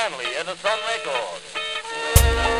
Stanley, Edison Records.